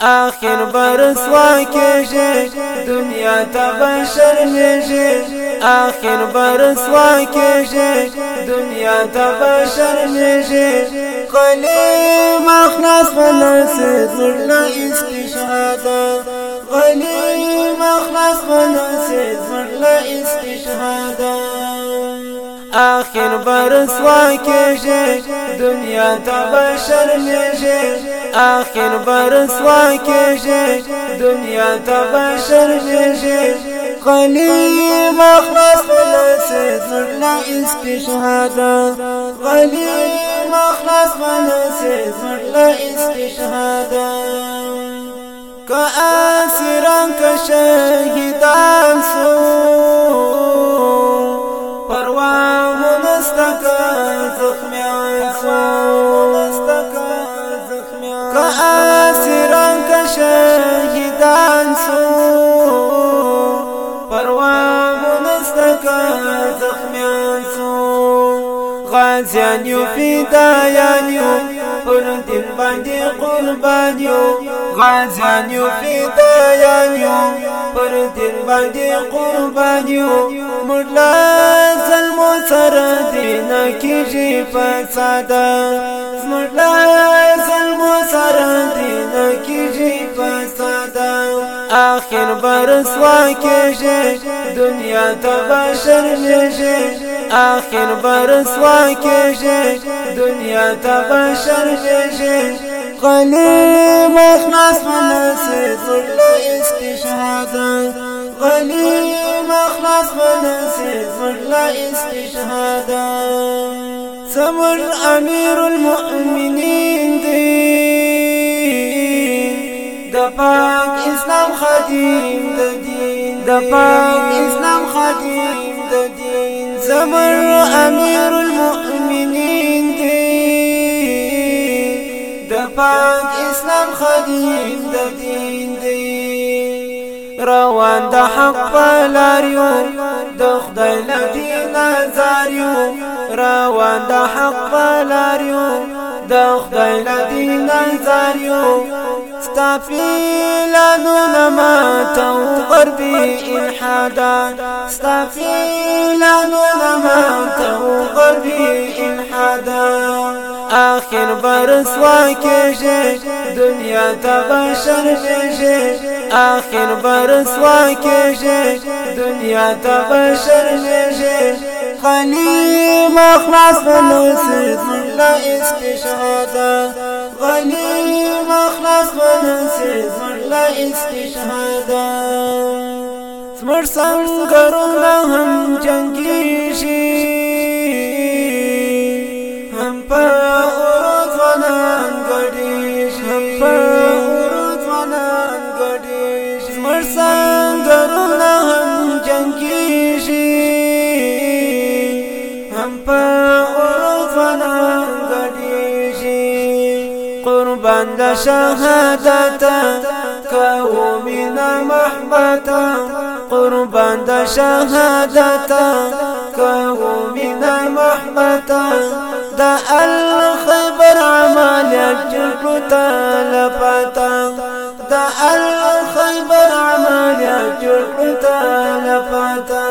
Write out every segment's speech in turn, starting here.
آخر برسوا کېږي دنیا ته بشر لېږي آخر برسوا کېږي دنیا ته بشر لېږي غلی مخلص خلاص زړه استشهاد غلی مخلص خلاص زړه استشهاد آخر برسوا کېږي دنیا ته بشر لېږي آخر برسوا کېږي دنیا ته بشر لېږي غلی مخلص خلاص زړه استشهاد. غلی مخلص خلاص زړه استشهاد. که اسیران که شهیدان اسیران کا شهیدان سو. پروا منستکا زخمیان سو. غازیان یو فدایان یو پر دین باندې قربان یو. غازیان یو فدایان یو پر دین باندې قربان یو. مړلا ظلم سره دین کیږي فساد مړلا آخر برسوا کېږي دنیا ته لېږي آخر برسوا کېږي دنیا ته بشر لېږي غلی مخلص خلاص زړه استشهاد. غلی مخلص خلاص زړه استشهاد. سمر امیر المؤمنین دی پاک اسلام خادم د دین. د پاک اسلام خادم د دین. زمر امیر المؤمنین دی. د پاک اسلام خادم د دین دی. روان د حق پلاریو د خدای لدین زاریو روان د حق پلاریو د خدای لدین زاریو. استفيلانو نما تو غربي الحادا استفيلانو نما تو غربي الحادا آخر برسوا کېږي دنیا ته بشر لېږي آخر برسوا کېږي دنیا ته بشر لېږي غني مخلص خلاص لا استشهادا غني مخلص خلاص لا استشهادا سمر سنگرونه هم جنگیشي هم په اورو ځوانان ګډیشي هم په اورو ځوانان ګډیشي سمر سنگرونه قربان د شهادت کوو مینا محبت قربان د شهادت کوو مینا محبت د الخبر عمل جلت لپتا د الخبر لپتا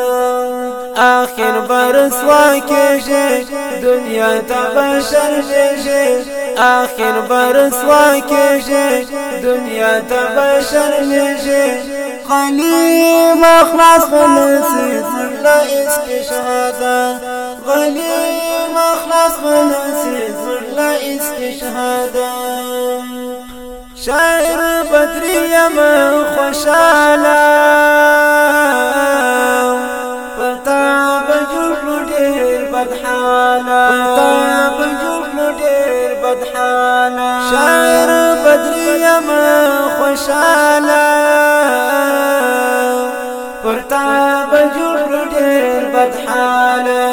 آخر برسوا کېږي دنیا ته بشر لېږي آخر برسوا کېږي دنیا ته بشر لېږي غني مخلص خلاص زړه استشهاد غني مخلص خلاص زړه استشهاد شاعر بدري یم خوشاله بدحالا. طاب الجبل دير بدحالا. شاعر بدري يما خوشالا. پرتاب الجبل دير بدحالا.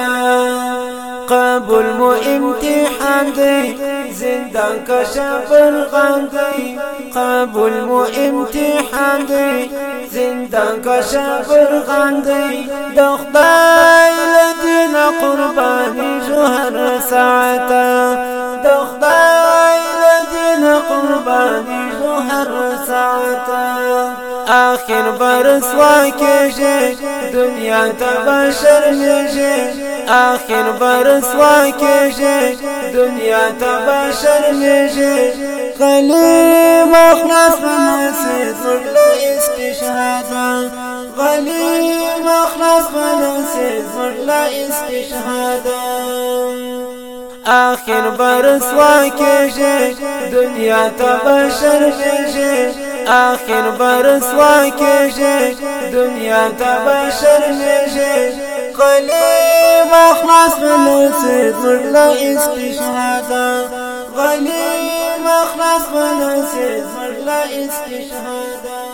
قبول مو امتحان دی زندان کا شبر غاندی قبول مو امتحان دی. زندان کا شبر غاندی د خدای لدین قربانی جوهر ساعتا. د لدین قربانی جوهر هر ساعت آخر برسوا کېږي دنیا ته بشر میږي آخر برسوا کېږي دنیا ته بشر میږي خلی مخلص مناسب لا استشهادا غلی مخلص مناسب لا استشهادا آخر برسوا کېږي دنیا ته بشر کېږي آخر برسوا کېږي دنیا ته بشر کېږي غلی مخلص مناسب لا استشهادا غلی خلاص بنا سے زړه استشهاده